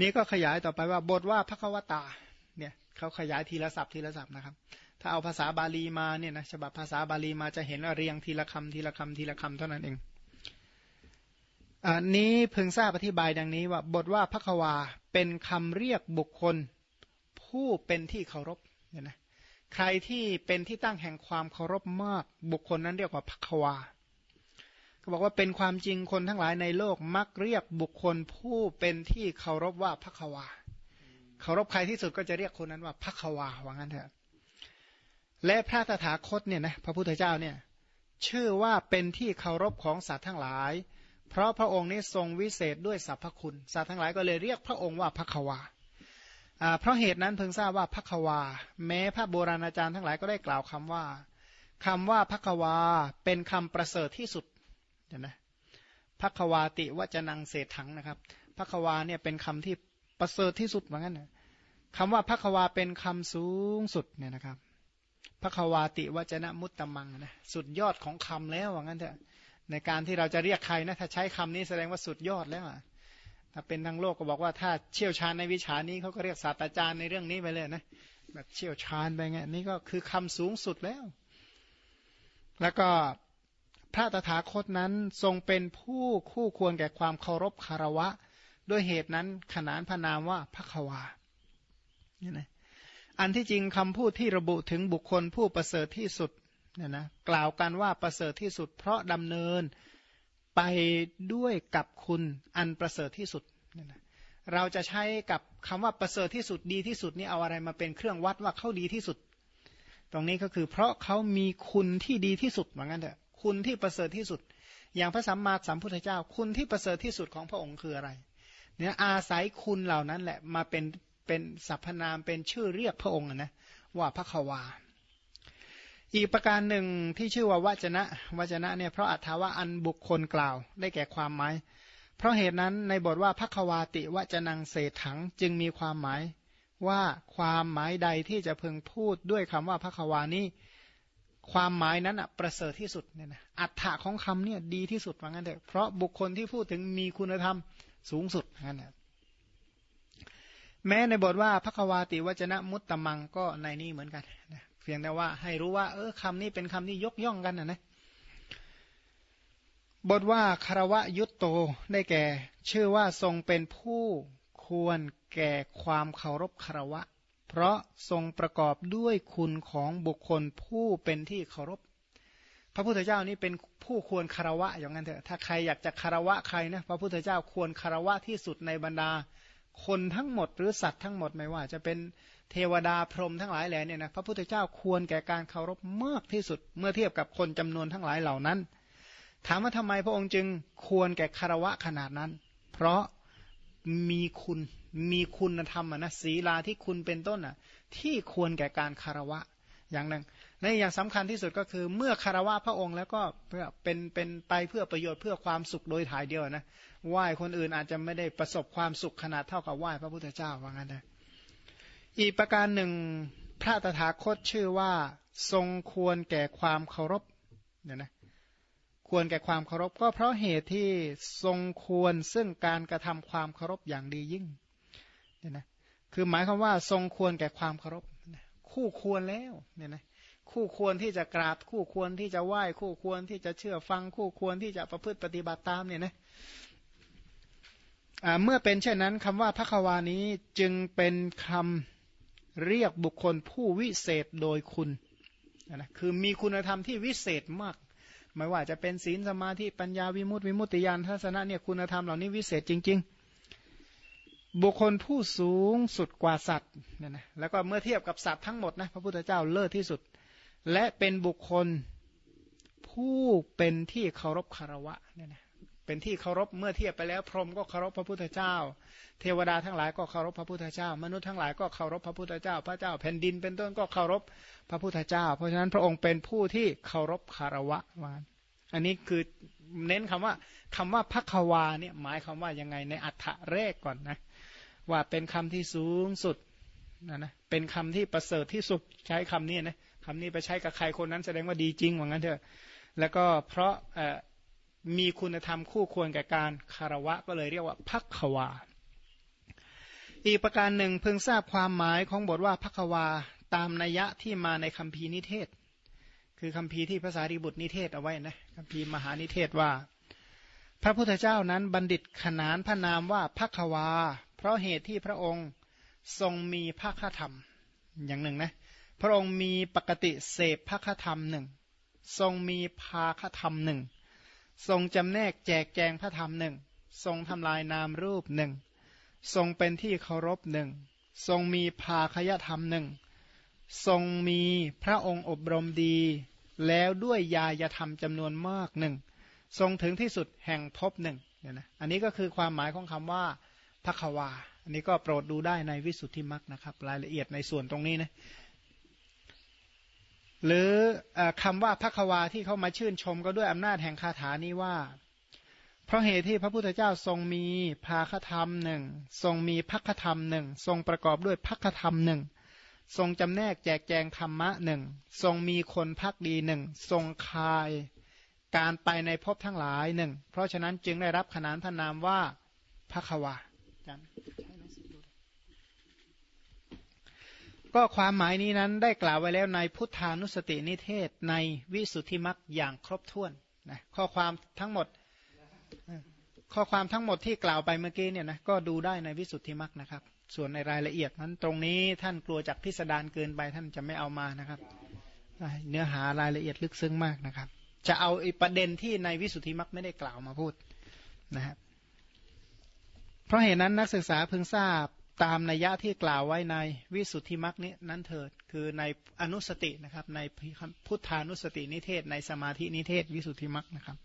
นี้ก็ขยายต่อไปว่าบทว่าพระควตาเนี่ยเขาขยายทีละศัพท์ทีละศัพท์นะครับ ถ้าเอาภาษาบาลีมาเนี่ยนะฉบับภาษาบาลีมาจะเห็นว่าเรียงทีละคำทีละคำทีละคำเท่านั้นเองอันนี้เพิ่งทราบอธิบายดังนี้ว่าบทว่าพระควาเป็นคำเรียกบุคคล ผู้เป็นที่เคารพเนี่ยนะใครที่เป็นที่ตั้งแห่งความเคารพมากบุคคลนั้นเรียกว่าพระควา ก็บอกว่าเป็นความจริงคนทั้งหลายในโลกมักเรียกบุคคลผู้เป็นที่เคารพว่าพระควาเคารพใครที่สุดก็จะเรียกคนนั้นว่าพระควาว่างั้นเถอะ และพระตถาคตเนี่ยนะพระพุทธเจ้าเนี่ยชื่อว่าเป็นที่เคารพของสัตว์ทั้งหลาย เพราะพระองค์นี้ทรงวิเศษด้วยสรรพคุณ สัตว์ทั้งหลายก็เลยเรียกพระองค์ว่าพระควาเพราะเหตุนั้นเพิ่งทราบว่าพระควา แม้พระโบราณอาจารย์ทั้งหลายก็ได้กล่าวคำว่าคำว่าพระควาเป็นคำประเสริฐที่สุด เห็นไหมพระควาติวจนังเศษถังนะครับพระควาเนี่ยเป็นคำที่ประเสริฐที่สุดเหมือนกันนะคำว่าพระควาเป็นคำสูงสุดเนี่ยนะครับพระควาติวจนะมุตตมังนะสุดยอดของคำแล้วว่างั้นเถอะในการที่เราจะเรียกใครนะถ้าใช้คำนี้แสดงว่าสุดยอดแล้วอะถ้าเป็นทางโลกก็บอกว่าถ้าเชี่ยวชาญในวิชานี้เขาก็เรียกศาสตราจารย์ในเรื่องนี้ไปเลยนะแบบเชี่ยวชาญไปไงนี่ก็คือคำสูงสุดแล้ว แล้วก็ พระตถาคตนั้นทรงเป็นผู้คู่ควรแก่ความเคารพคารวะ ด้วยเหตุนั้นขนานพนามว่าพระควาเนี่ยนะอันที่จริงคำพูดที่ระบุถึงบุคคลผู้ประเสริฐที่สุดเนี่ยนะกล่าวกันว่าประเสริฐที่สุด เพราะดำเนินไปด้วยกับคุณอันประเสริฐที่สุดเนี่ยนะเราจะใช้กับคำว่าประเสริฐที่สุดดีที่สุดนี่เอาอะไรมาเป็นเครื่องวัดว่าเขาดีที่สุด ตรงนี้ก็คือเพราะเขามีคุณที่ดีที่สุดเหมือนกันเถอะ คุณที่ประเสริฐที่สุด อย่างพระสัมมาสัมพุทธเจ้า คุณที่ประเสริฐที่สุดของพระองค์คืออะไร เนี่ยอาศัยคุณเหล่านั้นแหละมาเป็นเป็นสรรพนามเป็นชื่อเรียกพระองค์นะว่าพระควาอีกประการหนึ่งที่ชื่อว่าวจนะวจนะเนี่ยเพราะอัตถาอันบุคคลกล่าวได้แก่ความหมาย เพราะเหตุนั้นในบทว่าพระควาติวจนังเศถังจึงมีความหมายว่าความหมายใดที่จะพึงพูดด้วยคำว่าพระควานี้ ความหมายนั้นอะประเสริฐที่สุดเนี่ยนะอัฏฐะของคำเนี่ยดีที่สุดว่างั้นเถอะเพราะบุคคลที่พูดถึงมีคุณธรรมสูงสุดงั้นแหละแม้ในบทว่าพระควาติวจนะมุตตมังก็ในนี้เหมือนกันนะเพียงแต่ว่าให้รู้ว่า เออคำนี้เป็นคำที่ยกย่องกันนะนะบทว่าคารวะยุตโตได้แก่ ชื่อว่าทรงเป็นผู้ควรแก่ความเคารพคารวะ เพราะทรงประกอบด้วยคุณของบุคคลผู้เป็นที่เคารพ พระพุทธเจ้านี่เป็นผู้ควรคารวะอย่างนั้นเถอะถ้าใครอยากจะคารวะใครนะพระพุทธเจ้าควรคารวะที่สุดในบรรดา คนทั้งหมดหรือสัตว์ทั้งหมดไม่ว่า จะเป็นเทวดาพรหมทั้งหลายแหล่เนี่ยนะพระพุทธเจ้าควรแก่การเคารพมากที่สุดเมื่อเทียบกับคนจำนวนทั้งหลายเหล่านั้น ถามว่าทำไมพระองค์จึงควรแก่คารวะขนาดนั้น เพราะ มีคุณ มีคุณธรรมนะศีลาที่คุณเป็นต้นอะ ที่ควรแก่การคารวะ อย่างหนึ่งในอย่างสำคัญที่สุดก็คือ เมื่อคารวะพระองค์แล้วก็เพื่อเป็นเป็นไปเพื่อประโยชน์เพื่อความสุขโดยถ่ายเดียวนะไหว้คนอื่นอาจจะไม่ได้ประสบความสุขขนาดเท่ากับไหว้พระพุทธเจ้าว่างั้นนะอีกประการหนึ่งพระตถาคตชื่อว่าทรงควรแก่ความเคารพเนี่ยนะ ควรแก่ความเคารพก็เพราะเหตุที่ทรงควรซึ่งการกระทำความเคารพอย่างดียิ่งเนี่ยนะคือหมายความว่าทรงควรแก่ความเคารพคู่ควรแล้วเนี่ยนะคู่ควรที่จะกราบคู่ควรที่จะไหว้คู่ควรที่จะเชื่อฟังคู่ควรที่จะประพฤติปฏิบัติตามเนี่ยนะเมื่อเป็นเช่นนั้นคำว่าพระควานี้จึงเป็นคำเรียกบุคคลผู้วิเศษโดยคุณนะคือมีคุณธรรมที่วิเศษมาก ไม่ว่าจะเป็นศีลสมาธิปัญญาวิมุตติวิมุตติยานทัศนะเนี่ยคุณธรรมเหล่านี้วิเศษจริง ๆ บุคคลผู้สูงสุดกว่าสัตว์เนี่ยนะแล้วก็เมื่อเทียบกับสัตว์ทั้งหมดนะพระพุทธเจ้าเลิศที่สุด และเป็นบุคคลผู้เป็นที่เคารพคารวะเนี่ยนะ เป็นที่เคารพเมื่อเทียบไปแล้ว พรหมก็เคารพพระพุทธเจ้า เทวดาทั้งหลายก็เคารพพระพุทธเจ้า มนุษย์ทั้งหลายก็เคารพพระพุทธเจ้า พระเจ้าแผ่นดินเป็นต้นก็เคารพพระพุทธเจ้า เพราะฉะนั้นพระองค์เป็นผู้ที่เคารพคารวะวานอันนี้คือเน้นคำว่าคำว่าพักวาเนี่ยหมายคำว่ายังไงในอัฏฐะแรกก่อนนะว่าเป็นคำที่สูงสุดนะนะเป็นคำที่ประเสริฐที่สุดใช้คำนี้นะคำนี้ไปใช้กับใครคนนั้นแสดงว่าดีจริงว่างั้นเถอะแล้วก็เพราะ มีคุณธรรมคู่ควรแก่การคารวะก็เลยเรียกว่าพักขวา อีกประการหนึ่งเพิ่งทราบความหมายของบทว่าพักวาตามนัยยะที่มาในคัมภีร์นิเทศ คือคัมภีร์ที่ภาษาริบุตรนิเทศเอาไว้นะคัมภีร์มหานิเทศว่า พระพุทธเจ้านั้นบัณฑิตขนานพระนามว่าพักวา เพราะเหตุที่พระองค์ทรงมีภาคธรรม อย่างหนึ่งนะพระองค์มีปกติเสพภาคธรรมหนึ่งทรงมีภาคธรรมหนึ่ง ทรงจำแนกแจกแจงพระธรรมหนึ่ง ทรงทำลายนามรูปหนึ่ง ทรงเป็นที่เคารพหนึ่ง ทรงมีภาคยธรรมหนึ่ง ทรงมีพระองค์อบรมดี แล้วด้วยยายธรรมจำนวนมากหนึ่ง ทรงถึงที่สุดแห่งพบหนึ่งเนี่ยนะอันนี้ก็คือความหมายของคำว่าพระควาอันนี้ก็โปรดดูได้ในวิสุทธิมรรคนะครับ รายละเอียดในส่วนตรงนี้นะ หรืออคำว่าพระควาที่เขามาชื่นชมก็ด้วยอำนาจแห่งคาถานี้ว่า เพราะเหตุที่พระพุทธเจ้าทรงมีภาคธรรมหนึ่งทรงมีพักธรรมหนึ่งทรงประกอบด้วยพักธรรมหนึ่งทรงจำแนกแจกแจงธรรมะหนึ่งทรงมีคนพักดีหนึ่งทรงคายการไปในภพทั้งหลายหนึ่งเพราะฉะนั้นจึงได้รับขนานพระนามว่าพระควา ก็ความหมายนี้นั้นได้กล่าวไว้แล้วในพุทธานุสตินิเทศในวิสุทธิมรรคอย่างครบถ้วนนะข้อความทั้งหมด ข้อความทั้งหมดที่กล่าวไปเมื่อกี้เนี่ยนะก็ดูได้ในวิสุทธิมรรคนะครับ ส่วนในรายละเอียดนั้นตรงนี้ท่านกลัวจากพิสดารเกินไปท่านจะไม่เอามานะครับ เนื้อหารายละเอียดลึกซึ้งมากนะครับ จะเอาอประเด็นที่ในวิสุทธิมรรคไม่ได้กล่าวมาพูดนะครับเพราะเหตุนั้นนักศึกษาพึงทราบ ตามนัยยะที่กล่าวไว้ในวิสุทธิมรรคนี้นั้นเถิด คือในอนุสตินะครับ ในพุทธานุสตินิเทศ ในสมาธินิเทศ วิสุทธิมรรคนะครับ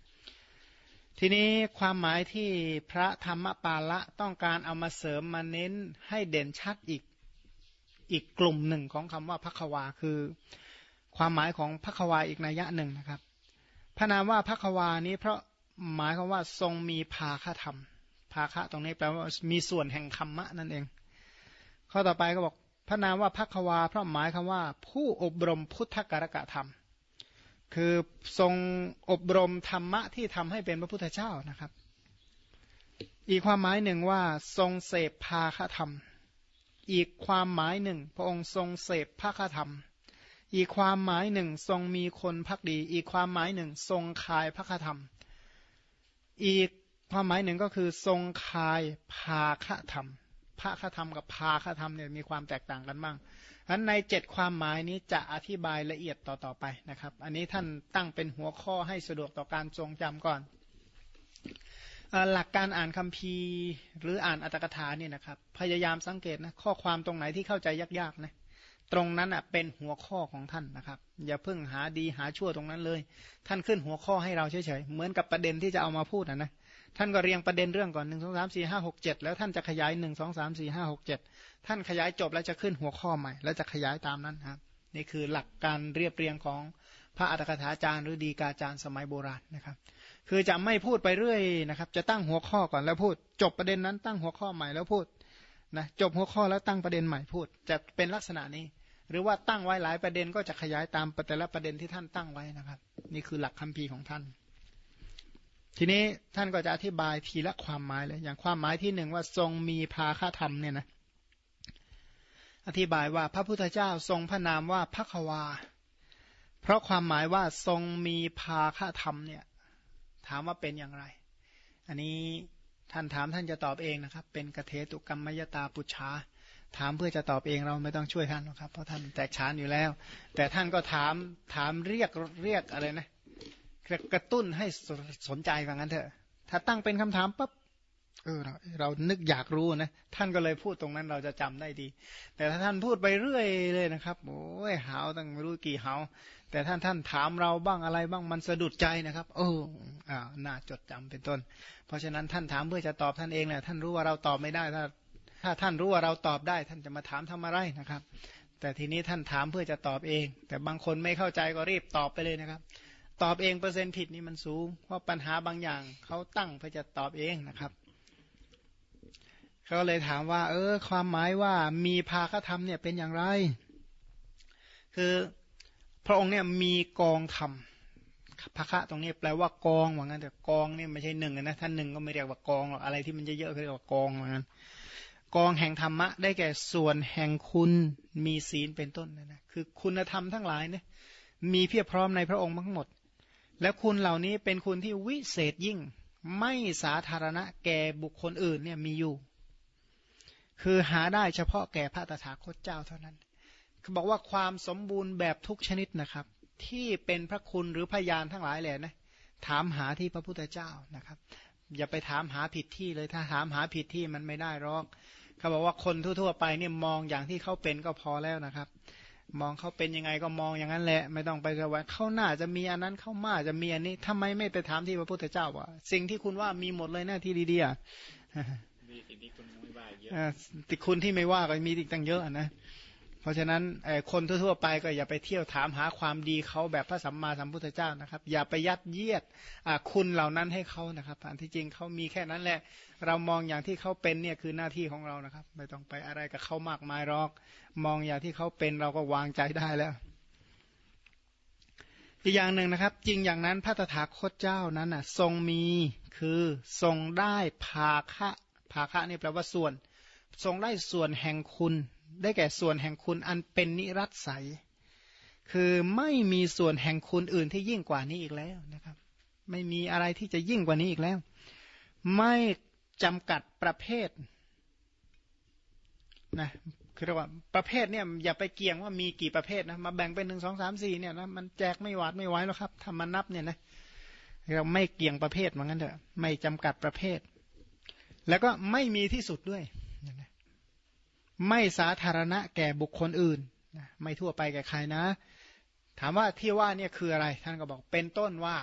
ทีนี้ความหมายที่พระธรรมปาละต้องการเอามาเสริมมาเน้นให้เด่นชัดอีกอีกกลุ่มหนึ่งของคำว่าพักวาคือ ความหมายของพักวาอีกนัยยะหนึ่งนะครับ พระนามว่าพักวานี้เพราะหมายความว่าทรงมีภาคธรรมภาคะตรงนี้แปลว่ามีส่วนแห่งธรรมะนั่นเอง ข้อต่อไปก็บอกพระนามว่าพักวา เพราะหมายคำว่า ผู้อบรมพุทธการกะธรรม คือทรงอบรมธรรมะที่ทำให้เป็นพระพุทธเจ้านะครับ อีกความหมายหนึ่งว่าทรงเสพภาคธรรม อีกความหมายหนึ่ง พระองค์ทรงเสพภาคธรรม อีกความหมายหนึ่ง ทรงมีคนพักดี อีกความหมายหนึ่ง ทรงคายภาคธรรม อีกความหมายหนึ่งก็คือทรงคายภาคธรรม พระคธรรมกับพาคธรรมเนี่ยมีความแตกต่างกันบ้างฉะนั้นในเจ็ดความหมายนี้จะอธิบายละเอียดต่อๆไปนะครับ อันนี้ท่านตั้งเป็นหัวข้อให้สะดวกต่อการทรงจำก่อน หลักการอ่านคัมภีร์หรืออ่านอัตถกถาเนี่ยนะครับ พยายามสังเกตนะข้อความตรงไหนที่เข้าใจยากๆนะตรงนั้นอะเป็นหัวข้อของท่านนะครับ อย่าเพิ่งหาดีหาชั่วตรงนั้นเลย ท่านขึ้นหัวข้อให้เราเฉยๆเหมือนกับประเด็นที่จะเอามาพูดนะนะ ท่านก็เรียงประเด็นเรื่องก่อนหนึ่งสองสามสี่ห้าหกเจ็ดแล้วท่านจะขยายหนึ่งสองสามสี่ห้าหกเจ็ดท่านขยายจบแล้วจะขึ้นหัวข้อใหม่ แล้วจะขยายตามนั้นครับนี่คือหลักการเรียบเรียงของพระอัตถกถาจารย์หรือดีกาจารย์สมัยโบราณนะครับ คือจะไม่พูดไปเรื่อยนะครับ จะตั้งหัวข้อก่อนแล้วพูด จบประเด็นนั้นตั้งหัวข้อใหม่แล้วพูดนะจบหัวข้อแล้วตั้งประเด็นใหม่พูด จะเป็นลักษณะนี้ หรือว่าตั้งไว้หลายประเด็นก็จะขยายตามแต่ละประเด็นที่ท่านตั้งไว้นะครับ นี่คือหลักคัมภีร์ของท่าน ทีนี้ท่านก็จะอธิบายทีละความหมายเลย อย่างความหมายที่หนึ่งว่าทรงมีภาคธรรมเนี่ยนะอธิบายว่าพระพุทธเจ้าทรงพระนามว่าพระควา เพราะความหมายว่าทรงมีภาคธรรมเนี่ยถามว่าเป็นอย่างไร อันนี้ท่านถามท่านจะตอบเองนะครับ เป็นกเทตุกรรมยตาปุชาถามเพื่อจะตอบเองเราไม่ต้องช่วยท่านหรอกครับ เพราะท่านแตกฉานอยู่แล้ว แต่ท่านก็ถามถามเรียกเรียกอะไรนะ กระตุ้นให้สนใจว่างั้นเถอะ ถ้าตั้งเป็นคำถามปั๊บเออเราเรานึกอยากรู้นะ ท่านก็เลยพูดตรงนั้นเราจะจำได้ดี แต่ถ้าท่านพูดไปเรื่อยเลยนะครับโอ้ยหาวตั้งไม่รู้กี่หาวแต่ท่านท่านถามเราบ้างอะไรบ้างมันสะดุดใจนะครับ เอออ่าน่าจดจำเป็นต้น เพราะฉะนั้นท่านถามเพื่อจะตอบท่านเองแหละท่านรู้ว่าเราตอบไม่ได้ถ้า ถ้าท่านรู้ว่าเราตอบได้ ท่านจะมาถามทำอะไรนะครับ แต่ทีนี้ท่านถามเพื่อจะตอบเอง แต่บางคนไม่เข้าใจก็รีบตอบไปเลยนะครับ ตอบเองเปอร์เซ็นต์ผิดนี่มันสูง เพราะปัญหาบางอย่างเขาตั้งเพื่อจะตอบเองนะครับเขาเลยถามว่า เออ ความหมายว่ามีภาคธรรมเนี่ยเป็นอย่างไร คือพระองค์เนี่ยมีกองธรรมภคะตรงนี้แปลว่ากองว่างั้นแต่กองเนี่ยไม่ใช่หนึ่งนะท่านหนึ่งก็ไม่เรียกว่ากองหรอกอะไรที่มันเยอะๆเขาเรียกว่ากองว่างั้นกองแห่งธรรมะ ได้แก่ส่วนแห่งคุณมีศีลเป็นต้นนะนะคือคุณธรรมทั้งหลายเนี่ยมีเพียบพร้อมในพระองค์ทั้งหมด และคุณเหล่านี้เป็นคุณที่วิเศษยิ่ง ไม่สาธารณะแก่บุคคลอื่นเนี่ยมีอยู่ คือหาได้เฉพาะแก่พระตถาคตเจ้าเท่านั้นเขาบอกว่าความสมบูรณ์แบบทุกชนิดนะครับ ที่เป็นพระคุณหรือพยานทั้งหลายแหละนะถามหาที่พระพุทธเจ้านะครับ อย่าไปถามหาผิดที่เลยถ้าถามหาผิดที่มันไม่ได้หรอกเขาบอกว่าคนทั่วๆไปเนี่ยมองอย่างที่เขาเป็นก็พอแล้วนะครับ มองเขาเป็นยังไงก็มองอย่างนั้นแหละ ไม่ต้องไปว่าเขาหน้าจะมีอันนั้นเขามาจะมีอันนี้ทำไมไม่ไปถามที่พระพุทธเจ้าว่าสิ่งที่คุณว่ามีหมดเลยหน้าที่ดีๆมีสิ่งที่คุณไม่ว่าเยอะติคุณที่ไม่ว่าก็มีอีกตั้งเยอะนะ ราะฉะนั้นคนทั่วๆไปก็อย่าไปเที่ยวถามหาความดีเขาแบบพระสัมมาสัมพุทธเจ้านะครับ อย่าไปยัดเยียดคุณเหล่านั้นให้เขานะครับอันที่จริงเขามีแค่นั้นแหละ เรามองอย่างที่เขาเป็นเนี่ยคือหน้าที่ของเรานะครับ ไม่ต้องไปอะไรกับเขามากมายหรอก มองอย่างที่เขาเป็นเราก็วางใจได้แล้ว อีกอย่างหนึ่งนะครับ จริงอย่างนั้นพระตถาคตเจ้านั้นน่ะทรงมีคือทรงได้ภาคะภาคะนี่แปลว่าส่วน ทรงได้ส่วนแห่งคุณ ได้แก่ส่วนแห่งคุณอันเป็นนิรัตใสคือไม่มีส่วนแห่งคุณอื่นที่ยิ่งกว่านี้อีกแล้วนะครับ ไม่มีอะไรที่จะยิ่งกว่านี้อีกแล้ว ไม่จำกัดประเภทนะคือเรียกว่าประเภทเนี่ยอย่าไปเกี่ยงว่ามีกี่ประเภทนะมาแบ่งเป็นหนึ่งสองสามสี่เนี่ยนะมันแจกไม่หวาดไม่ไหวแล้วครับถ้ามันนับเนี่ยนะเราไม่เกี่ยงประเภทเหมือนกันเถอะไม่จำกัดประเภท แล้วก็ไม่มีที่สุดด้วยนะ ไม่สาธารณะแก่บุคคลอื่น ไม่ทั่วไปแก่ใครนะ ถามว่าที่ว่าเนี่ยคืออะไร ท่านก็บอกเป็นต้นว่า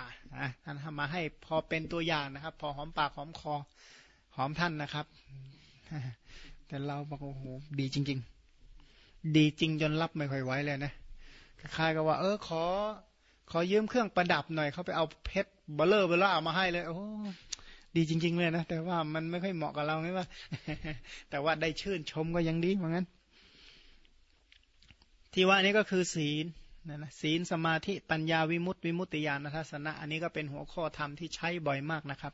ท่านทำมาให้พอเป็นตัวอย่างนะครับ พอหอมปากหอมคอหอมท่านนะครับ แต่เราบอกโอ้โหดีจริง ๆ ดีจริงจนรับไม่ค่อยไหวเลยนะคล้ายๆกับว่า เออขอ ขอยืมเครื่องประดับหน่อยเขาไปเอาเพชรเบลเลอร์เบลล่ามาให้เลย โอ้ ดีจริง ๆ เลยนะ แต่ว่ามันไม่ค่อยเหมาะกับเราไงว่า แต่ว่าได้ชื่นชมก็ยังดีเหมือนกันที่ว่านี้ก็คือศีลนะนะศีลสมาธิปัญญาวิมุตติวิมุตติญาณทัศนะ อันนี้ก็เป็นหัวข้อธรรมที่ใช้บ่อยมากนะครับ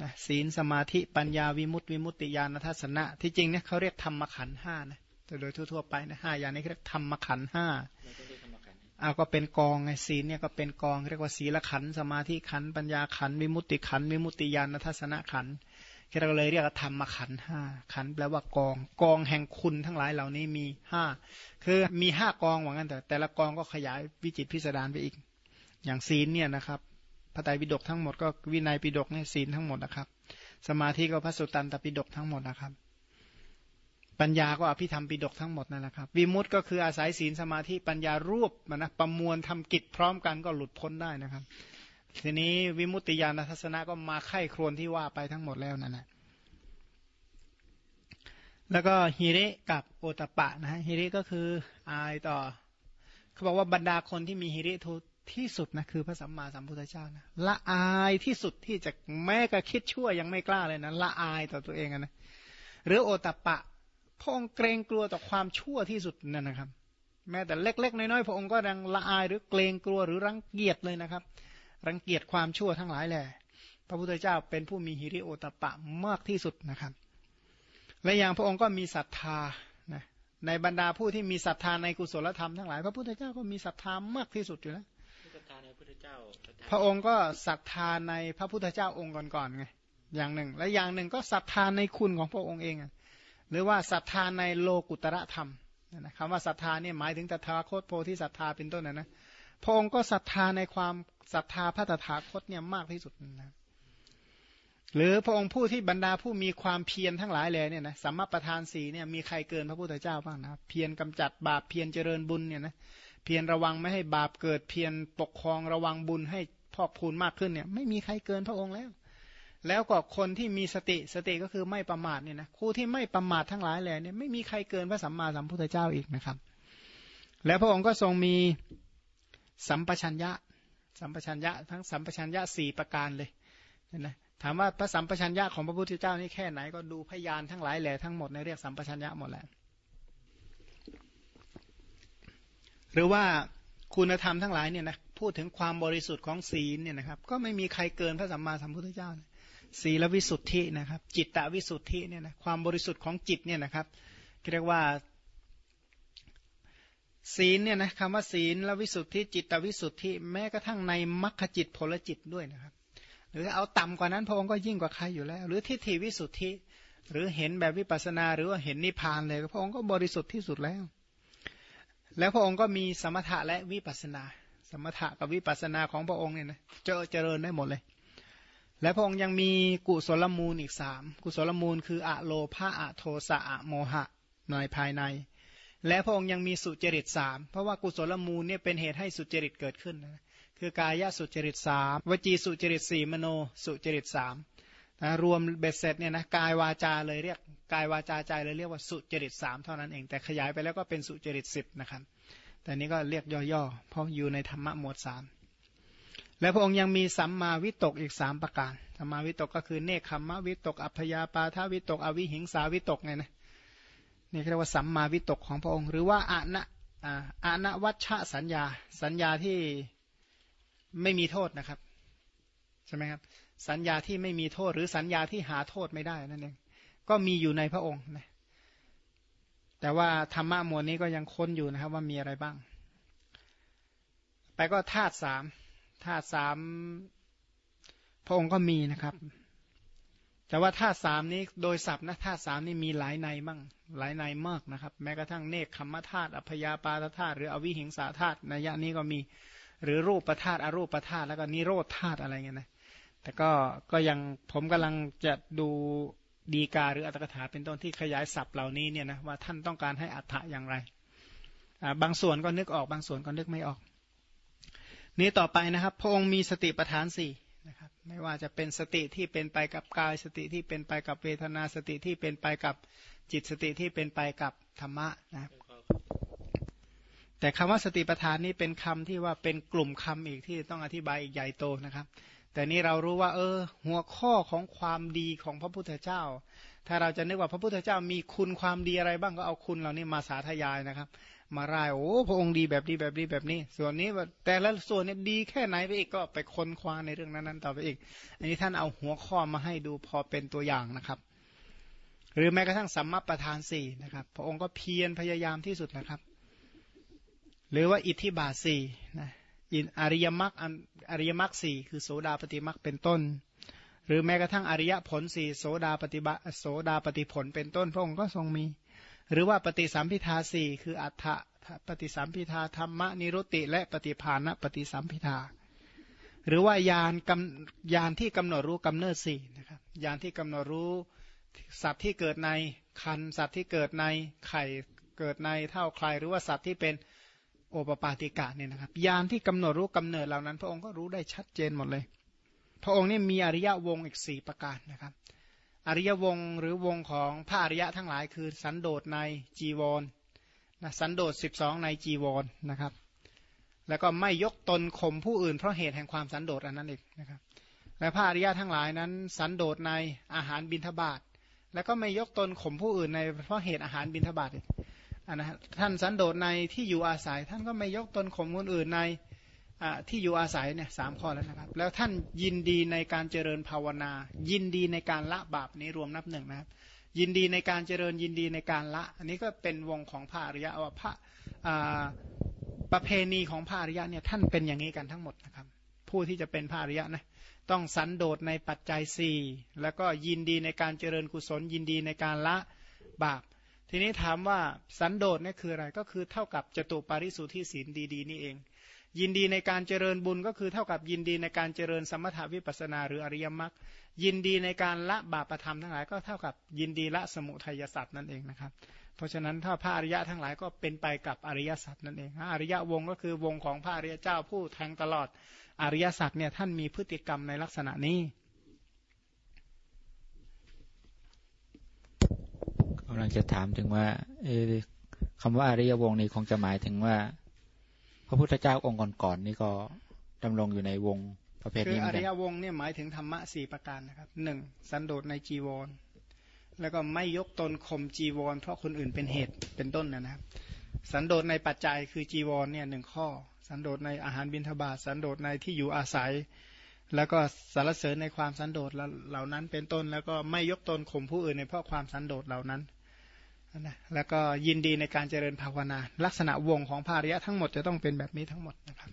นะศีลสมาธิปัญญาวิมุตติวิมุตติญาณทัศนะ ที่จริงเนี่ยเขาเรียกธรรมขันห้านะโดยทั่วๆไปนะห้าอย่างนี้เรียกธรรมขันห้า เอาก็เป็นกองไงศีลเนี่ยก็เป็นกอง เรียกว่าศีลขันสมาธิขันปัญญาขันวิมุตติขันวิมุตติญาณทัศนขันเราเลยเรียกธรรมขันห้าขันแปลว่ากองกองแห่งคุณทั้งหลายเหล่านี้มีห้าคือมีห้ากองว่างั้นแต่แต่ละกองก็ขยายวิจิตพิสดารไปอีก อย่างศีลเนี่ยนะครับพระไตรปิฎกทั้งหมดก็วินัยปิฎกเนี่ยศีลทั้งหมดนะครับ สมาธิก็พระสุตตันตปิฎกทั้งหมดนะครับ ปัญญาก็อภิธรรมปิดกทั้งหมดนั่นแหละครับวิมุตต์ก็คืออาศัยศีลสมาธิปัญญารวบมันะประมวลทำกิจพร้อมกันก็หลุดพ้นได้นะครับ ทีนี้วิมุตติญาณทัศนะก็มาไข้ครวนที่ว่าไปทั้งหมดแล้วนั่นแหละแล้วก็ฮิริกับโอตปะนะฮะฮิริก็คืออายต่อเขาบอกว่าบรรดาคนที่มีฮิริทุที่สุดนะคือพระสัมมาสัมพุทธเจ้านะละอายที่สุดที่จะแม้กระคิดชั่วยังไม่กล้าเลยนะละอายต่อตัวเองนะหรือโอตปะ พระองค์เกรงกลัวต่อความชั่วที่สุดนั่นนะครับ แม้แต่เล็ก ๆ น้อยๆพระองค์ก็ยังละอายหรือเกรงกลัวหรือรังเกียจเลยนะครับ รังเกียจความชั่วทั้งหลายแหละพระพุทธเจ้าเป็นผู้มีฮิริโอตปะมากที่สุดนะครับ และอย่างพระองค์ก็มีศรัทธานะในบรรดาผู้ที่มีศรัทธาในกุศลธรรมทั้งหลาย พระพุทธเจ้าก็มีศรัทธามากที่สุดอยู่แล้วพระองค์ก็ศรัทธาในพระพุทธเจ้าองค์ก่อนๆไงอย่างหนึ่ง และอย่างหนึ่งก็ศรัทธาในคุณของพระองค์เอง หรือว่าศรัทธาในโลกุตระธรรมนะคำว่าศรัทธาเนี่ยหมายถึงตถาคตโพธิศรัทธาเป็นต้นนะนะพระองค์ก็ศรัทธาในความศรัทธาพระตถาคตเนี่ยมากที่สุดนะหรือพระองค์ผู้ที่บรรดาผู้มีความเพียรทั้งหลายเลยเนี่ยนะสัมมาประธานสีเนี่ยมีใครเกินพระพุทธเจ้าบ้างนะเพียรกำจัดบาปเพียรเจริญบุญเนี่ยนะเพียรระวังไม่ให้บาปเกิดเพียรปกครองระวังบุญให้พอกพูนมากขึ้นเนี่ย ไม่มีใครเกินพระองค์แล้ว แล้วก็คนที่มีสติสติก็คือไม่ประมาทเนี่ยนะคู่ที่ไม่ประมาททั้งหลายแหล่เนี่ยไม่มีใครเกินพระสัมมาสัมพุทธเจ้าอีกนะครับ แล้วพระองค์ก็ทรงมีสัมปชัญญะ สัมปชัญญะทั้งสัมปชัญญะสี่ประการเลยนะถามว่าพระสัมปชัญญะของพระพุทธเจ้านี่แค่ไหนก็ดูพยานทั้งหลายแหล่ทั้งหมดในเรียกสัมปชัญญะหมดแหละหรือว่าคุณธรรมทั้งหลายเนี่ยนะพูดถึงความบริสุทธิ์ของศีลเนี่ยนะครับ ก็ไม่มีใครเกินพระสัมมาสัมพุทธเจ้า ศีลวิสุทธินะครับ จิตตวิสุทธิเนี่ยนะความบริสุทธิ์ของจิตเนี่ยนะครับเรียกว่าศีลเนี่ยนะคำว่าศีลและวิสุทธิจิตวิสุทธิแม้กระทั่งในมรรคจิตผลจิตด้วยนะครับ หรือเอาต่ำกว่านั้นพระองค์ก็ยิ่งกว่าใครอยู่แล้ว หรือทิฏฐิวิสุทธิ หรือเห็นแบบวิปัสนาหรือว่าเห็นนิพพานเลยพระองค์ก็บริสุทธิ์ที่สุดแล้ว แล้วพระองค์ก็มีสมถะและวิปัสนา สมถะกับวิปัสนาของพระองค์เนี่ยนะเจอเจริญได้หมดเลย และพระองค์ยังมีกุศลมูลอีกสามกุศลมูลคืออะโลภาอะโทสะอะโมหะในภายใน และพระองค์ยังมีสุจริตสามเพราะว่ากุศลมูลเนี่ยเป็นเหตุให้สุจริตเกิดขึ้นนะคือกายสุจริตสามวจีสุจริตสี่มโนสุจริตสามนะรวมเบ็ดเสร็จเนี่ยนะกายวาจาเลยเรียกกายวาจาใจเลยเรียกว่าสุจริตสามเท่านั้นเอง แต่ขยายไปแล้วก็เป็นสุจริตสิบนะครับแต่นี้ก็เรียกย่อๆเพราะอยู่ในธรรมะหมวดสาม และพระองค์ยังมีสัมมาวิตกอีกสามประการ สัมมาวิตกก็คือเนคขมมะวิตก อัพยาปาทวิตก อวิหิงสาวิตกไงนะนี่เรียกว่าสัมมาวิตกของพระองค์ หรือว่าอาณอาณวัชชะสัญญา สัญญาที่ไม่มีโทษนะครับใช่ไหมครับ สัญญาที่ไม่มีโทษ หรือสัญญาที่หาโทษไม่ได้นั่นเองก็มีอยู่ในพระองค์นะแต่ว่าธรรมะมวลนี้ก็ยังค้นอยู่นะครับว่ามีอะไรบ้าง ไปก็ธาตุสาม ธาตุสามพระองค์ก็มีนะครับ แต่ว่าธาตุสามนี้โดยศัพท์นะธาตุสามนี่มีหลายในมั่งหลายในมากนะครับ แม้กระทั่งเนคขมธาตุอัพยาปาธาตุหรืออวิหิงสาธาตุในยะนี้ก็มีหรือรูปประธาตุอรูปประธาตุแล้วก็นิโรธธาตุอะไรเงี้ยนะแต่ก็ก็ยังผมกำลังจะดูดีกาหรืออัตถกถาเป็นต้นที่ขยายศัพท์เหล่านี้เนี่ยนะว่าท่านต้องการให้อัฏฐะอย่างไร บางส่วนก็นึกออกบางส่วนก็นึกไม่ออก นี้ต่อไปนะครับ พระองค์มีสติปัฏฐานสี่นะครับ ไม่ว่าจะเป็นสติที่เป็นไปกับกาย สติที่เป็นไปกับเวทนาสติที่เป็นไปกับจิตสติที่เป็นไปกับธรรมะนะครับ แต่คำว่าสติปัฏฐานนี้เป็นคำที่ว่าเป็นกลุ่มคำอีกที่ต้องอธิบายอีกใหญ่โตนะครับ แต่นี้เรารู้ว่า เออ หัวข้อของความดีของพระพุทธเจ้า ถ้าเราจะนึกว่าพระพุทธเจ้ามีคุณความดีอะไรบ้างก็เอาคุณเหล่านี้มาสาธยายนะครับ มารายโอ้พระองค์ดีแบบนี้แบบนี้แบบนี้ ส่วนนี้แต่ละส่วนเนี่ยดีแค่ไหนไปอีกก็ไปค้นคว้าในเรื่องนั้นๆต่อไปอีก อันนี้ท่านเอาหัวข้อมาให้ดูพอเป็นตัวอย่างนะครับ หรือแม้กระทั่งสัมมาประธานสี่นะครับ พระองค์ก็เพียรพยายามที่สุดนะครับ หรือว่าอิทธิบาทสี่นะ อินอริยมรรคอริยมรรคสี่คือโสดาปฏิมรรคเป็นต้น หรือแม้กระทั่งอริยผลสี่โสดาปฏิบัโสดาปฏิผลเป็นต้น พระองค์ก็ทรงมี หรือว่าปฏิสัมพิทาสี่คืออัฏฐปฏิสัมพิทาธรรมนิรุติและปฏิภาณปฏิสัมพิทา หรือว่ายานกำยานที่กำหนดรู้กำเนิดสี่นะครับยานที่กำหนดรู้สัตว์ที่เกิดในคันสัตว์ที่เกิดในไข่เกิดในเท่าใครหรือว่าสัตว์ที่เป็น ปปาติกะเนี่ยนะครับยานที่กำหนดรู้กำเนิดเหล่านั้น พระองค์ก็รู้ได้ชัดเจนหมดเลย พระองค์นี่มีอริยวงอีกสี่ประการนะครับ อริยวงหรือวงของพระอริยะทั้งหลายคือสันโดษในจีวรนะสันโดษ12ในจีวรนะครับ แล้วก็ไม่ยกตนข่มผู้อื่นเพราะเหตุแห่งความสันโดษอันนั้นเองนะครับ และพระอริยะทั้งหลายนั้น สันโดษในอาหารบิณฑบาต แล้วก็ไม่ยกตนข่มผู้อื่นในเพราะเหตุอาหารบิณฑบาตอีก นะท่านสันโดษในที่อยู่อาศัย ท่านก็ไม่ยกตนข่มคนอื่นในที่อยู่อาศัยเนี่ยสามข้อแล้วนะครับ แล้วท่านยินดีในการเจริญภาวนา ยินดีในการละบาปนี้รวมนับหนึ่งนะครับ ยินดีในการเจริญยินดีในการละ อันนี้ก็เป็นวงของพระอริยะว่าพระประเพณีของพระอริยะเนี่ยท่านเป็นอย่างนี้กันทั้งหมดนะครับ ผู้ที่จะเป็นพระอริยะนะต้องสันโดษในปัจจัยสี่แล้วก็ยินดีในการเจริญกุศล ยินดีในการละบาป ทีนี้ถามว่าสันโดษนี่คืออะไรก็คือเท่ากับจตุปาริสุทธิศีลดีๆนี่เอง ยินดีในการเจริญบุญก็คือเท่ากับยินดีในการเจริญสมถวิปัสนาหรืออริยมรรคยินดีในการละบาปธรรมทั้งหลายก็เท่ากับยินดีละสมุทัยสัตว์นั่นเองนะครับ เพราะฉะนั้นถ้าพระอริยะทั้งหลายก็เป็นไปกับอริยสัจนั่นเองอริยวงก็คือวงของพระอริยเจ้าผู้แทงตลอดอริยสัจเนี่ยท่านมีพฤติกรรมในลักษณะนี้ กำลังจะถามถึงว่าคำว่าอริยวงศ์นี้คงจะหมายถึงว่า พระพุทธเจ้าองค์ก่อนๆนี่ก็ดำรงอยู่ในวงประเภทนี้คืออริยวงศ์เนี่ยหมายถึงธรรมะสี่ประการนะครับหนึ่งสันโดษในจีวร แล้วก็ไม่ยกตนข่มจีวร เพราะคนอื่นเป็นเหตุเป็นต้นนะครับ สันโดษในปัจจัยคือจีวรเนี่ยหนึ่งข้อ สันโดษในอาหารบิณฑบาตสันโดษในที่อยู่อาศัย แล้วก็สารเสริญในความสันโดษเหล่านั้นเป็นต้น แล้วก็ไม่ยกตนข่มผู้อื่นในเพราะความสันโดษเหล่านั้น นะแล้วก็ยินดีในการเจริญภาวนา ลักษณะวงของภาริยะทั้งหมดจะต้องเป็นแบบนี้ทั้งหมดนะครับ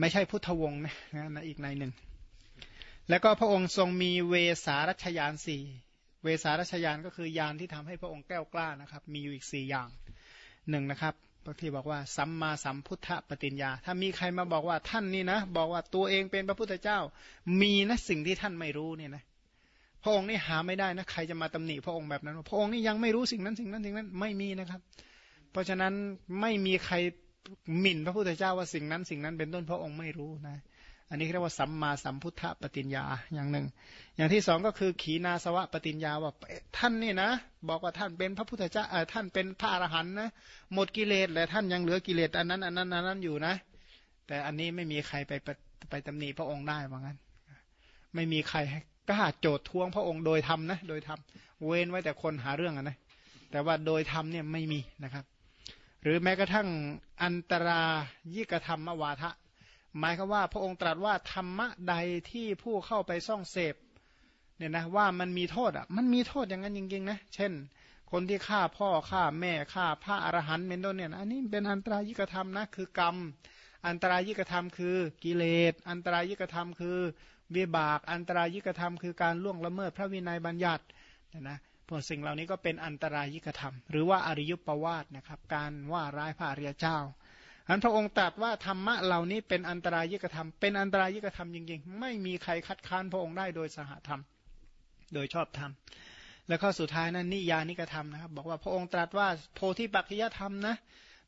ไม่ใช่พุทธวงศ์นะนะอีกในหนึ่ง แล้วก็พระองค์ทรงมีเวสารัชยานสี่เวสารัชยานก็คือยานที่ทำให้พระองค์แก้วกล้านะครับ มีอยู่อีกสี่อย่างหนึ่งนะครับบางทีบอกว่าสัมมาสัมพุทธปฏิญญา ถ้ามีใครมาบอกว่าท่านนี่นะ บอกว่าตัวเองเป็นพระพุทธเจ้า มีนะสิ่งที่ท่านไม่รู้เนี่ยนะ พระองค์นี่หาไม่ได้นะใครจะมาตำหนิพระองค์แบบนั้นพระองค์นี่ยังไม่รู้สิ่งนั้นสิ่งนั้นสิ่งนั้นไม่มีนะครับ เพราะฉะนั้นไม่มีใครหมิ่นพระพุทธเจ้าว่าสิ่งนั้นสิ่งนั้นเป็นต้นพระองค์ไม่รู้นะ อันนี้เรียกว่าสัมมาสัมพุทธปฏิญญาอย่างหนึ่ง อย่างที่สองก็คือขีนาสวะปฏิญญาว่าท่านนี่นะ บอกว่าท่านเป็นพระพุทธเจ้าท่านเป็นพระอรหันต์นะหมดกิเลสแต่ท่านยังเหลือกิเลสอันนั้นอันนั้นอันนั้นอยู่นะ แต่อันนี้ไม่มีใครไปไปตำหนิพระองค์ได้ว่างั้น ไม่มีใคร กล้าโจดทวงพระองค์โดยธรรมนะโดยธรรมเว้นไว้แต่คนหาเรื่องนะแต่ว่าโดยธรรมเนี่ยไม่มีนะครับ หรือแม้กระทั่งอันตรายิกธรรมวาทะ หมายคือว่าพระองค์ตรัสว่าธรรมะใดที่ผู้เข้าไปซ่องเสพเนี่ยนะว่ามันมีโทษอะมันมีโทษอย่างนั้นจริงๆนะเช่น คนที่ฆ่าพ่อฆ่าแม่ฆ่าพระอรหันต์เป็นต้นเนี่ยอันนี้เป็นอันตรายิกธรรมนะคือกรรม อันตรายิกธรรมคือกิเลส อันตรายิกธรรมคือ วิบากอันตรายิกธรรมคือการล่วงละเมิดพระวินัยบัญญัตินะนะพวกสิ่งเหล่านี้ก็เป็นอันตรายิกธรรม หรือว่าอริยุปปวาสนะครับ การว่าร้ายพระอริยเจ้าอันพระองค์ตรัสว่าธรรมะเหล่านี้เป็นอันตรายิกธรรม เป็นอันตรายิกธรรมจริงๆ ไม่มีใครคัดค้านพระองค์ได้โดยสหธรรม โดยชอบธรรม แล้วข้อสุดท้ายนั้นนิยานิกธรรมนะครับบอกว่าพระองค์ตรัสว่าโพธิปัจจยธรรมนะ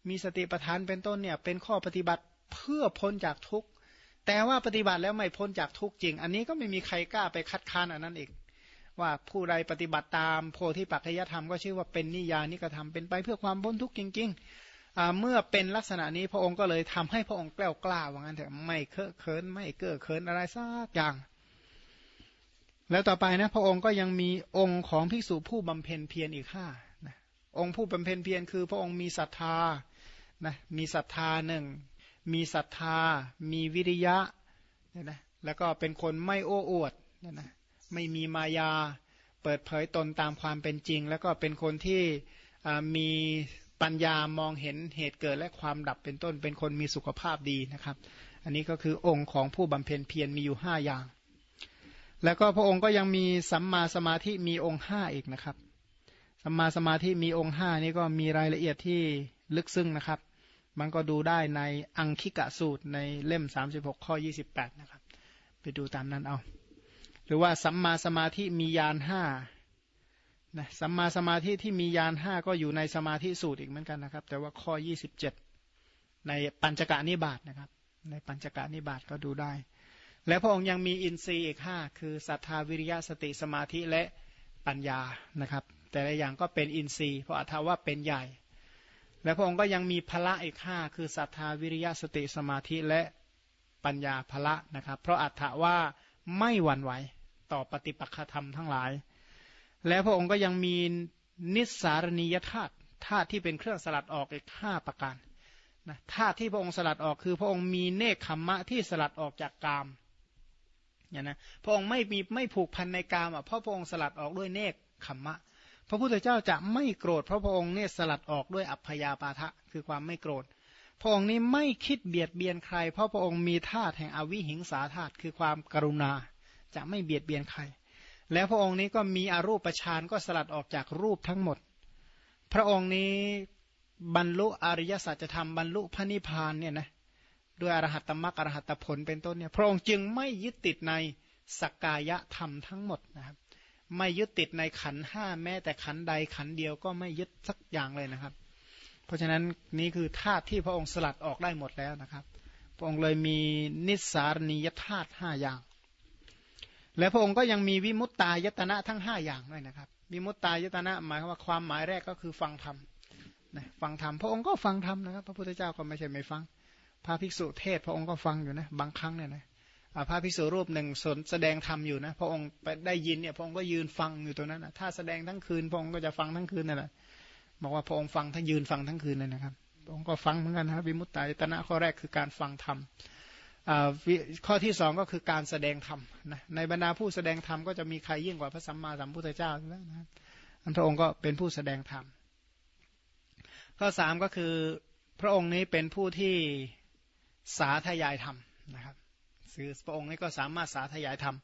มีสติปัฏฐานเป็นต้นเนี่ยเป็นข้อปฏิบัติเพื่อพ้นจากทุกข์ แต่ว่าปฏิบัติแล้วไม่พ้นจากทุกข์จริง อันนี้ก็ไม่มีใครกล้าไปคัดค้านอันนั้นอีก ว่าผู้ใดปฏิบัติตามโพธิปัจจยธรรมก็ชื่อว่าเป็นนิยานิกธรรมเป็นไปเพื่อความพ้นทุกข์จริง ๆ เมื่อเป็นลักษณะนี้พระองค์ก็เลยทำให้พระองค์แกล้วกล้าว่างั้นเถอะไม่เคอะเขินไม่เก้อเขินอะไรสักอย่าง แล้วต่อไปนะพระองค์ก็ยังมีองค์ของภิกษุผู้บำเพ็ญเพียรอีกห้านะองค์ผู้บำเพ็ญเพียรคือพระองค์มีศรัทธานะมีศรัทธาหนึ่ง มีศรัทธา มีวิริยะเนี่ยนะแล้วก็เป็นคนไม่โอ้อวดเนี่ยนะไม่มีมายา เปิดเผยตนตามความเป็นจริง แล้วก็เป็นคนที่มีปัญญามองเห็นเหตุเกิดและความดับเป็นต้น เป็นคนมีสุขภาพดีนะครับ อันนี้ก็คือองค์ของผู้บำเพ็ญเพียรมีอยู่ห้าอย่าง แล้วก็พระองค์ก็ยังมีสัมมาสมาธิมีองค์ห้าอีกนะครับ สัมมาสมาธิมีองค์ห้านี้ก็มีรายละเอียดที่ลึกซึ้งนะครับ มันก็ดูได้ในอังคิกะสูตรในเล่ม 36 ข้อ 28 นะครับ ไปดูตามนั้นเอา หรือว่าสัมมาสมาธิมียานห้านะสัมมาสมาธิที่มียานห้าก็อยู่ในสมาธิสูตรอีกเหมือนกันนะครับ แต่ว่าข้อ 27 ในปัญจกานิบาตนะครับ ในปัญจกานิบาตก็ดูได้ และพระองค์ยังมีอินทรีย์อีกห้าคือศรัทธาวิริยะสติสมาธิและปัญญานะครับ แต่ละอย่างก็เป็นอินทรีย์เพราะอัตว่าเป็นใหญ่ และพระองค์ก็ยังมีพละอีกห้าคือศรัทธาวิริยะสติสมาธิและปัญญาพละนะครับ เพราะอัตถะว่าไม่หวั่นไหวต่อปฏิปักษธรรมทั้งหลาย และพระองค์ก็ยังมีนิสารณียธาตุธาตุที่เป็นเครื่องสลัดออกอีกห้าประการนะธาตุที่พระองค์สลัดออกคือพระองค์มีเนคขมมะที่สลัดออกจากกามเนี่ยนะพระองค์ไม่มีไม่ผูกพันในกามอะเพราะพระองค์สลัดออกด้วยเนคขมมะ พระพุทธเจ้าจะไม่โกรธเพราะพระองค์เนี่ยสลัดออกด้วยอัพยาปาทะคือความไม่โกรธ พระองค์นี้ไม่คิดเบียดเบียนใคร เพราะพระองค์มีธาตุแห่งอวิหิงสาธาตุคือความกรุณาจะไม่เบียดเบียนใคร แล้วพระองค์นี้ก็มีอรูปฌานก็สลัดออกจากรูปทั้งหมด พระองค์นี้บรรลุอริยสัจธรรมบรรลุพระนิพพานเนี่ยนะด้วยอรหัตตมรรคอรหัตผลเป็นต้นเนี่ยพระองค์จึงไม่ยึดติดในสกกายะธรรมทั้งหมดนะครับ ไม่ยึดติดในขันห้าแม้แต่ขันใดขันเดียวก็ไม่ยึดสักอย่างเลยนะครับ เพราะฉะนั้นนี่คือธาตุที่พระองค์สลัดออกได้หมดแล้วนะครับ พระองค์เลยมีนิสารณียธาตุห้าอย่าง และพระองค์ก็ยังมีวิมุตตายตนะทั้งห้าอย่างด้วยนะครับ วิมุตตายตนะหมายว่าความหมายแรกก็คือฟังธรรมนะฟังธรรมพระองค์ก็ฟังธรรมนะครับ พระพุทธเจ้าก็ไม่ใช่ไม่ฟังพระภิกษุเทศพระองค์ก็ฟังอยู่นะบางครั้งเนี่ยนะ พระภิกษุรูปหนึ่งสนแสดงธรรมอยู่นะพระองค์ได้ยินเนี่ยพระองค์ก็ยืนฟังอยู่ตรงนั้นนะถ้าแสดงทั้งคืนพระองค์ก็จะฟังทั้งคืนนั่นแหละบอกว่าพระองค์ฟังทั้งยืนฟังทั้งคืนเลยนะครับพระองค์ก็ฟังเหมือนกันนะวิมุตตายตนะข้อแรกคือการฟังธรรมข้อที่สองก็คือการแสดงธรรมนะในบรรดาผู้แสดงธรรมก็จะมีใครยิ่งกว่าพระสัมมาสัมพุทธเจ้าแล้วนะครับพระองค์ก็เป็นผู้แสดงธรรมข้อสามก็คือพระองค์นี้เป็นผู้ที่สาธยายธรรมนะครับ คือพระองค์นี้ก็สามารถสาธยายธรรม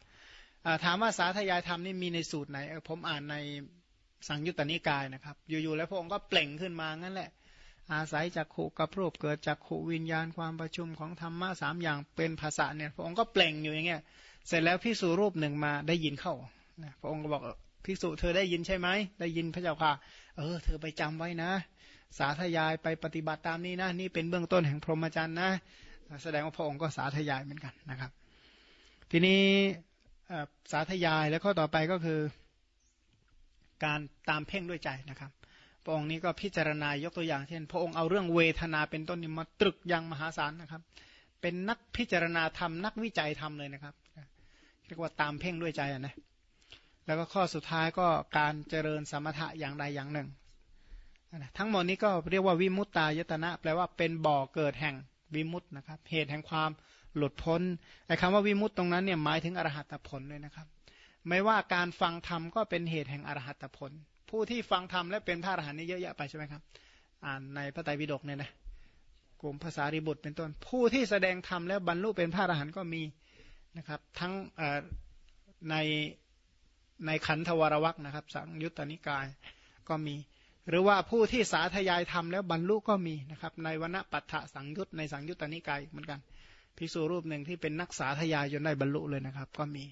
ถามว่าสาธยายธรรมนี่มีในสูตรไหน ผมอ่านในสังยุตตนิกายนะครับ อยู่ๆแล้วพระองค์ก็เปล่งขึ้นมางั้นแหละ อาศัยจากขุกับรูปเกิดจากขุวิญญาณความประชุมของธรรมะสามอย่างเป็นภาษาเนี่ยพระองค์ก็เปล่งอยู่อย่างเงี้ยเสร็จแล้วพิสูรูปหนึ่งมาได้ยินเข้าพระองค์ก็บอกพิสูเธอได้ยินใช่ไหมได้ยินพระเจ้าค่ะ เออ เธอไปจำไว้นะ สาธยายไปปฏิบัติตามนี้นะ นี่เป็นเบื้องต้นแห่งพรหมจรรย์นะ แสดงว่าพระองค์ก็สาธยายเหมือนกันนะครับ ทีนี้สาธยายแล้วข้อต่อไปก็คือ การตามเพ่งด้วยใจนะครับ พระองค์นี้ก็พิจารณายกตัวอย่างเช่น พระองค์เอาเรื่องเวทนาเป็นต้นนี่มาตรึกยังมหาศาลนะครับ เป็นนักพิจารณาธรรมนักวิจัยธรรมเลยนะครับเรียกว่าตามเพ่งด้วยใจนะแล้วก็ข้อสุดท้ายก็การเจริญสมถะอย่างใดอย่างหนึ่งทั้งหมดนี้ก็เรียกว่าวิมุตตายตนะ แปลว่าเป็นบ่อเกิดแห่ง วิมุตต์นะครับ เหตุแห่งความหลุดพ้นไอ้คำว่าวิมุตต์ตรงนั้นเนี่ยหมายถึงอรหัตผลเลยนะครับ ไม่ว่าการฟังธรรมก็เป็นเหตุแห่งอรหัตผล ผู้ที่ฟังธรรมและเป็นพระอรหันต์นี่เยอะแยะไปใช่ไหมครับ อ่านในพระไตรปิฎกเนี่ยนะกลุ่มภาษาริบุตรเป็นต้น ผู้ที่แสดงธรรมแล้วบรรลุเป็นพระอรหันต์ก็มีนะครับ ทั้งในในขันธวรวักนะครับ สังยุตตนิกายก็มี หรือว่าผู้ที่สาธยายธรรมแล้วบรรลุก็มีนะครับ ในวณปัฏฐสังยุตในสังยุตตนิกายเหมือนกันภิกษุรูปหนึ่งที่เป็นนักสาธยายจนได้บรรลุเลยนะครับ ก็มี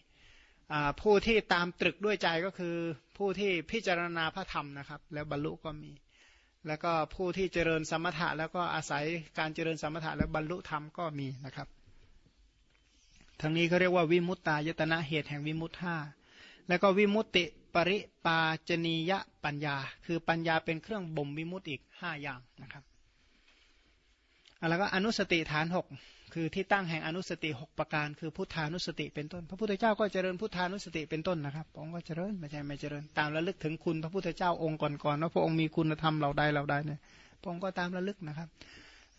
ผู้ที่ตามตรึกด้วยใจก็คือผู้ที่พิจารณาพระธรรมนะครับ แล้วบรรลุก็มี แล้วก็ผู้ที่เจริญสมถะแล้วก็อาศัยการเจริญสมถะแล้วบรรลุธรรมก็มีนะครับ ทั้งนี้เขาเรียกว่าวิมุตตายตนะเหตุแห่งวิมุตห้าแล้วก็วิมุตติ ปริปาจนียปัญญา คือปัญญาเป็นเครื่องบ่มวิมุตติอีกห้าอย่างนะครับแล้วก็อนุสติฐานหกคือที่ตั้งแห่งอนุสติหกประการ คือพุทธานุสติเป็นต้น พระพุทธเจ้าก็เจริญพุทธานุสติเป็นต้นนะครับองค์ก็เจริญไม่ใช่ไม่เจริญ ตามระลึกถึงคุณพระพุทธเจ้าองค์ก่อนๆว่าพระองค์มีคุณธรรมเราใดเราใดเนี่ยพระองค์ก็ตามระลึกนะครับ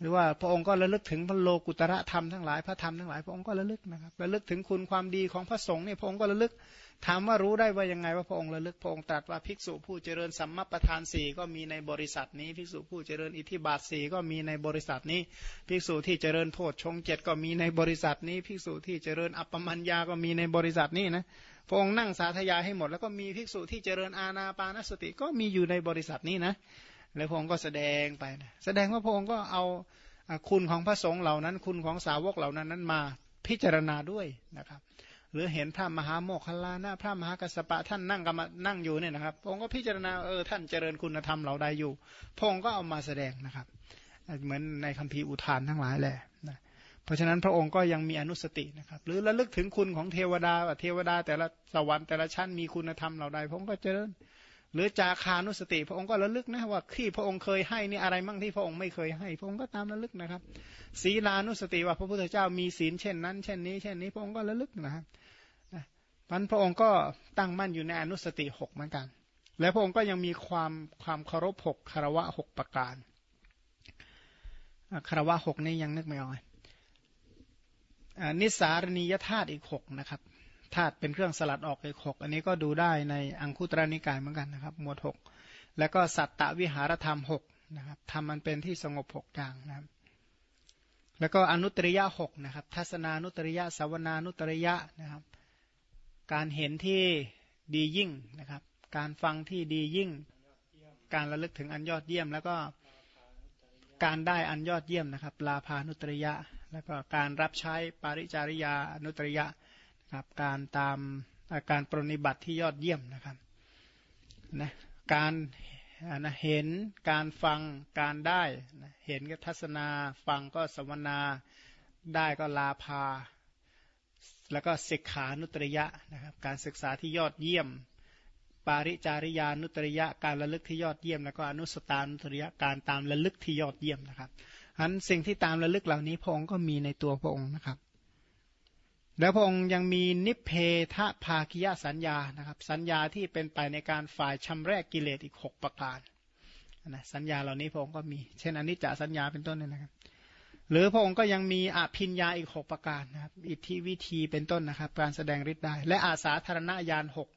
หรือว่าพระองค์ก็ระลึกถึงพระโลกุตระธรรมทั้งหลายพระธรรมทั้งหลายพระองค์ก็ระลึกนะครับระลึกถึงคุณความดีของพระสงฆ์เนี่ยพระองค์ก็ระลึกถามว่ารู้ได้ว่ายังไงว่าพระองค์ระลึกพระองค์ตรัสว่าภิกษุผู้เจริญสัมมาประธานสี่ก็มีในบริษัทนี้ ภิกษุผู้เจริญอิทธิบาทสี่ก็มีในบริษัทนี้ ภิกษุที่เจริญโพชฌงเจ็ดก็มีในบริษัทนี้ ภิกษุที่เจริญอัปปมัญญาก็มีในบริษัทนี้นะพระองค์นั่งสาธยายให้หมดแล้วก็มีภิกษุที่เจริญอาณาปานสติก็มีอยู่ในบริษัทนี้นะ แล้วพระองค์ก็แสดงไปนะแสดงว่าพระองค์ก็เอาคุณของพระสงฆ์เหล่านั้น คุณของสาวกเหล่านั้นนั้นมาพิจารณาด้วยนะครับ หรือเห็นพระมหาโมคคลานะพระมหากัสปะท่านนั่งกรรมนั่งอยู่เนี่ยนะครับพระองค์ก็พิจารณาเออท่านเจริญคุณธรรมเหล่าใดอยู่พระองค์ก็เอามาแสดงนะครับ เหมือนในคัมภีร์อุทานทั้งหลายแหละนะเพราะฉะนั้นพระองค์ก็ยังมีอนุสตินะครับ หรือระลึกถึงคุณของเทวดาว่าเทวดาแต่ละสวรรค์แต่ละชั้นมีคุณธรรมเหล่าใดพระองค์ก็เจริญ หรือจาคานุสติ พระองค์ก็ระลึกนะว่าที่พระองค์เคยให้นี่อะไรมั่งที่พระองค์ไม่เคยให้ พระองค์ก็ตามระลึกนะครับ ศีลานุสติว่าพระพุทธเจ้ามีศีลเช่นนั้น เช่นนี้เช่นนี้พระองค์ก็ระลึกนะครับพันพระองค์ก็ตั้งมั่นอยู่ในอนุสติหกเหมือนกัน และพระองค์ก็ยังมีความความเคารพหกคารวะหกประการคารวะหกนี่ยังนึกไม่ออกนิสารณียธาตุอีกหกนะครับ ธาตุเป็นเครื่องสลัดออกอีกหกอันนี้ก็ดูได้ในอังคุตรนิกายเหมือนกันนะครับ หมวดหกแล้วก็สัตตวิหารธรรมหกนะครับทำมันเป็นที่สงบหกอย่างนะครับ แล้วก็อนุตริยะหกนะครับ ทัศนานุตริยะสาวนานุตริยะนะครับ การเห็นที่ดียิ่งนะครับ การฟังที่ดียิ่ง การระลึกถึงอันยอดเยี่ยม แล้วก็การได้อันยอดเยี่ยมนะครับ ลาภานุตริยะ แล้วก็การรับใช้ปาริจาริยานุตริยะ ครับการตามอาการปรนิบัติที่ยอดเยี่ยมนะครับนะการนะเห็นการฟังการได้นะเห็นก็ทัศนา ฟังก็สวนาได้ก็ลาภาแล้วก็ศิกขานุตริยะนะครับการศึกษาที่ยอดเยี่ยม ปาริจาริยานุตริยะการระลึกที่ยอดเยี่ยม แล้วก็อนุสตานุตริยะการตามระลึกที่ยอดเยี่ยมนะครับอันสิ่งที่ตามระลึกเหล่านี้พระองค์ก็มีในตัวพระองค์นะครับ แล้วพระองค์ยังมีนิเพทภาคิยสัญญานะครับ สัญญาที่เป็นไปในการฝ่ายชำแรกกิเลสอีก 6 ประการนะสัญญาเหล่านี้พระองค์ก็มี เช่นอนิจจสัญญาเป็นต้นนี่นะครับ หรือพระองค์ก็ยังมีอภิญญาอีกหกประการนะครับ อิทธิวิธีเป็นต้นนะครับ การแสดงฤทธิ์ได้ และอาสาธารณญาณหก